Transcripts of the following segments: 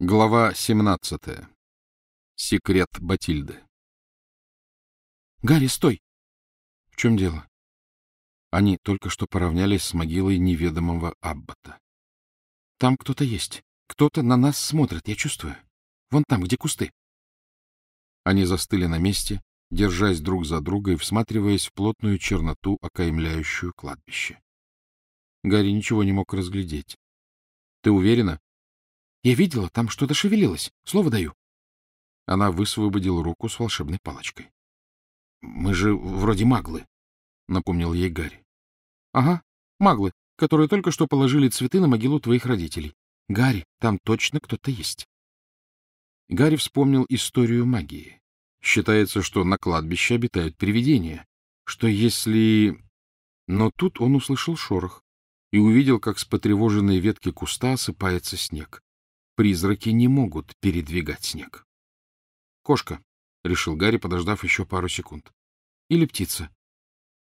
Глава 17. Секрет Батильды. Гарри, стой! В чем дело? Они только что поравнялись с могилой неведомого Аббата. Там кто-то есть. Кто-то на нас смотрит, я чувствую. Вон там, где кусты. Они застыли на месте, держась друг за друга и всматриваясь в плотную черноту, окаймляющую кладбище. Гарри ничего не мог разглядеть. — Ты уверена? — Я видела, там что-то шевелилось. Слово даю. Она высвободила руку с волшебной палочкой. — Мы же вроде маглы, — напомнил ей Гарри. — Ага, маглы, которые только что положили цветы на могилу твоих родителей. Гарри, там точно кто-то есть. Гарри вспомнил историю магии. Считается, что на кладбище обитают привидения, что если... Но тут он услышал шорох и увидел, как с потревоженной ветки куста осыпается снег. Призраки не могут передвигать снег. «Кошка», — решил Гарри, подождав еще пару секунд. «Или птица.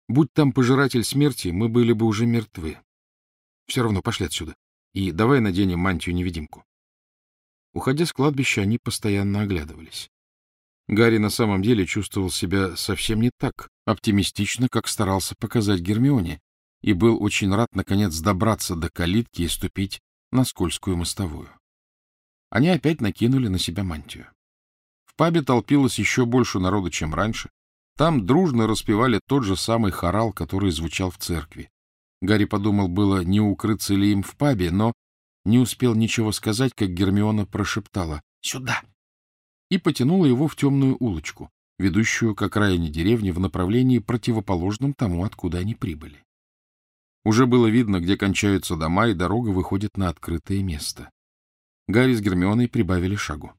Будь там пожиратель смерти, мы были бы уже мертвы. Все равно пошли отсюда. И давай наденем мантию-невидимку». Уходя с кладбища, они постоянно оглядывались. Гарри на самом деле чувствовал себя совсем не так оптимистично, как старался показать Гермионе, и был очень рад, наконец, добраться до калитки и ступить на скользкую мостовую. Они опять накинули на себя мантию. В пабе толпилось еще больше народу, чем раньше. Там дружно распевали тот же самый хорал, который звучал в церкви. Гарри подумал было, не укрыться ли им в пабе, но не успел ничего сказать, как Гермиона прошептала «Сюда!» и потянула его в темную улочку, ведущую к окраине деревни в направлении, противоположном тому, откуда они прибыли. Уже было видно, где кончаются дома, и дорога выходит на открытое место. Гарри с Гермионой прибавили шагу.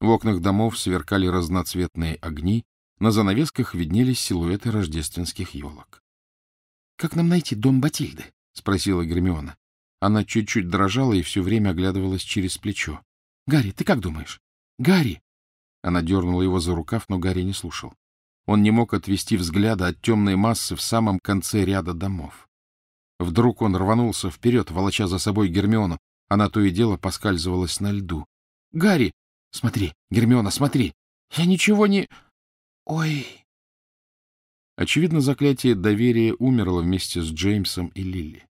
В окнах домов сверкали разноцветные огни, на занавесках виднелись силуэты рождественских елок. — Как нам найти дом Батильды? — спросила Гермиона. Она чуть-чуть дрожала и все время оглядывалась через плечо. — Гарри, ты как думаешь? — Гарри! Она дернула его за рукав, но Гарри не слушал. Он не мог отвести взгляда от темной массы в самом конце ряда домов. Вдруг он рванулся вперед, волоча за собой Гермиону. Она то и дело поскальзывалась на льду. — Гарри! Смотри, Гермиона, смотри! Я ничего не... Ой! Очевидно, заклятие доверия умерло вместе с Джеймсом и Лилли.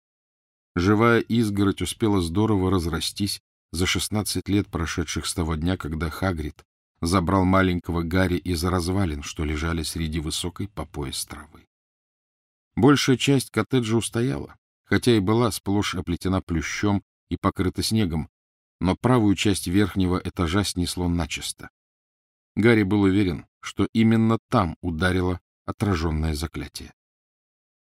Живая изгородь успела здорово разрастись за шестнадцать лет, прошедших с того дня, когда Хагрид забрал маленького Гарри из развалин, что лежали среди высокой по пояс травы. Большая часть коттеджа устояла, хотя и была сплошь оплетена плющом и покрыта снегом, но правую часть верхнего этажа снесло начисто. Гарри был уверен, что именно там ударило отраженное заклятие.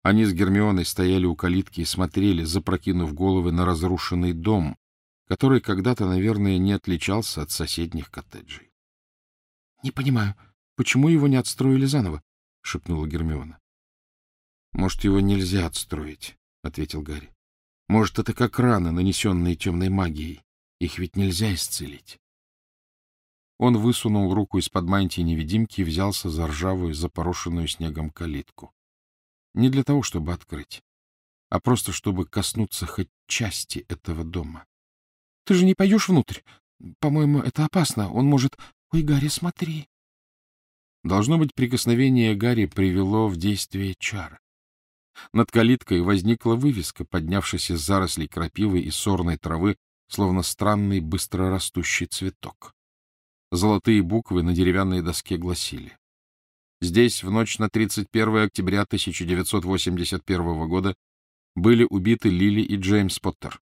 Они с Гермионой стояли у калитки и смотрели, запрокинув головы на разрушенный дом, который когда-то, наверное, не отличался от соседних коттеджей. — Не понимаю, почему его не отстроили заново? — шепнула Гермиона. — Может, его нельзя отстроить, — ответил Гарри. — Может, это как раны, нанесенные темной магией. Их ведь нельзя исцелить. Он высунул руку из-под мантии невидимки и взялся за ржавую, запорошенную снегом калитку. Не для того, чтобы открыть, а просто чтобы коснуться хоть части этого дома. — Ты же не пойдешь внутрь? По-моему, это опасно. Он может... Ой, Гарри, смотри. Должно быть, прикосновение Гарри привело в действие чар. Над калиткой возникла вывеска, поднявшись из зарослей крапивы и сорной травы, словно странный быстрорастущий цветок. Золотые буквы на деревянной доске гласили. Здесь в ночь на 31 октября 1981 года были убиты Лили и Джеймс Поттер.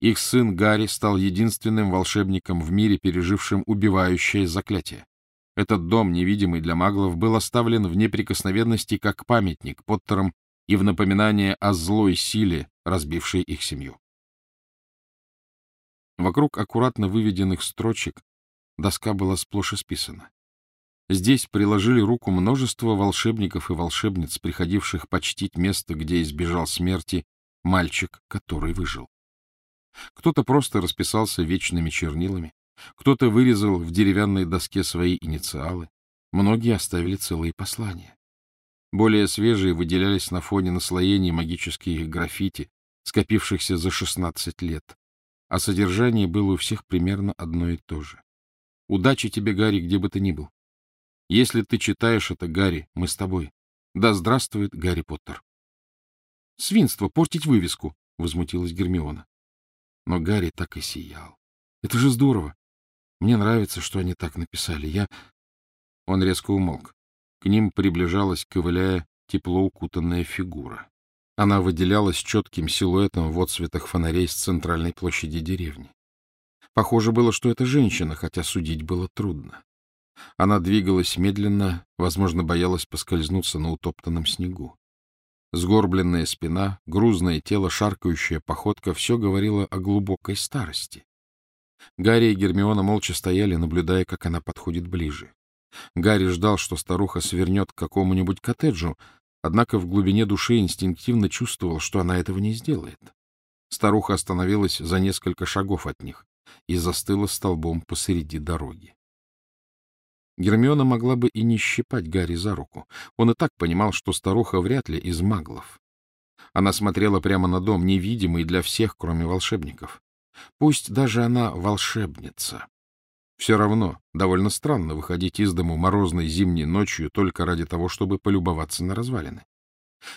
Их сын Гарри стал единственным волшебником в мире, пережившим убивающее заклятие. Этот дом, невидимый для маглов, был оставлен в неприкосновенности как памятник Поттерам и в напоминание о злой силе, разбившей их семью. Вокруг аккуратно выведенных строчек доска была сплошь исписана. Здесь приложили руку множество волшебников и волшебниц, приходивших почтить место, где избежал смерти мальчик, который выжил. Кто-то просто расписался вечными чернилами, кто-то вырезал в деревянной доске свои инициалы, многие оставили целые послания. Более свежие выделялись на фоне наслоений магических граффити, скопившихся за 16 лет. а содержание было у всех примерно одно и то же. Удачи тебе, Гарри, где бы ты ни был. Если ты читаешь это, Гарри, мы с тобой. Да здравствует Гарри Поттер. — Свинство, портить вывеску! — возмутилась Гермиона. Но Гарри так и сиял. — Это же здорово! Мне нравится, что они так написали. Я... Он резко умолк. К ним приближалась, ковыляя, тепло укутанная фигура. Она выделялась четким силуэтом в отсветах фонарей с центральной площади деревни. Похоже было, что это женщина, хотя судить было трудно. Она двигалась медленно, возможно, боялась поскользнуться на утоптанном снегу. Сгорбленная спина, грузное тело, шаркающая походка — все говорило о глубокой старости. Гарри и Гермиона молча стояли, наблюдая, как она подходит ближе. Гарри ждал, что старуха свернет к какому-нибудь коттеджу, однако в глубине души инстинктивно чувствовал, что она этого не сделает. Старуха остановилась за несколько шагов от них и застыла столбом посреди дороги. Гермиона могла бы и не щипать Гарри за руку. Он и так понимал, что старуха вряд ли из маглов. Она смотрела прямо на дом, невидимый для всех, кроме волшебников. Пусть даже она волшебница. Все равно довольно странно выходить из дому морозной зимней ночью только ради того, чтобы полюбоваться на развалины.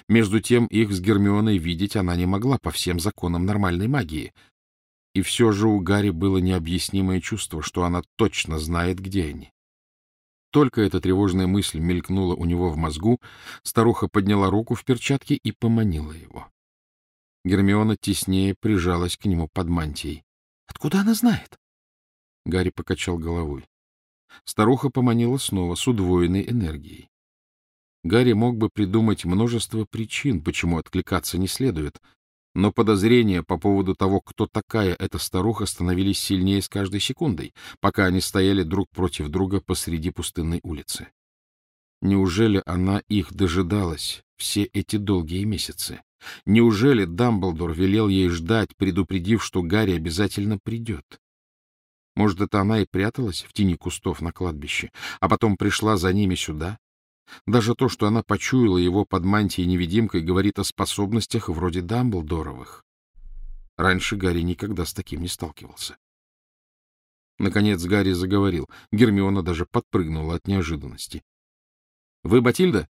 Между тем их с Гермионой видеть она не могла по всем законам нормальной магии. И все же у Гарри было необъяснимое чувство, что она точно знает, где они. Только эта тревожная мысль мелькнула у него в мозгу, старуха подняла руку в перчатке и поманила его. Гермиона теснее прижалась к нему под мантией. — Откуда она знает? Гарри покачал головой. Старуха поманила снова, с удвоенной энергией. Гарри мог бы придумать множество причин, почему откликаться не следует, но подозрения по поводу того, кто такая эта старуха, становились сильнее с каждой секундой, пока они стояли друг против друга посреди пустынной улицы. Неужели она их дожидалась все эти долгие месяцы? Неужели Дамблдор велел ей ждать, предупредив, что Гарри обязательно придет? Может, это она и пряталась в тени кустов на кладбище, а потом пришла за ними сюда, даже то, что она почуяла его под мантией-невидимкой, говорит о способностях вроде Дамблдоровых. Раньше Гарри никогда с таким не сталкивался. Наконец Гарри заговорил. Гермиона даже подпрыгнула от неожиданности. — Вы Батильда?